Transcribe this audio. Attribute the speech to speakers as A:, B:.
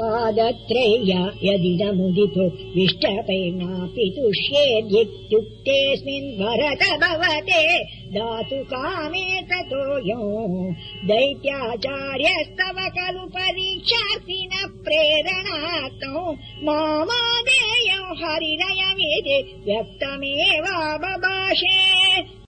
A: पादत्रय्या यदिदमुदितो विष्टपेनापि तुष्येद्युक्तेऽस्मिन् भरत भवते दातु कामे ततो यो। दैत्याचार्यस्तव खलु परीक्षार्थिनः प्रेरणाकौ मामादेयौ हरिरयमिति व्यक्तमेवा बभाषे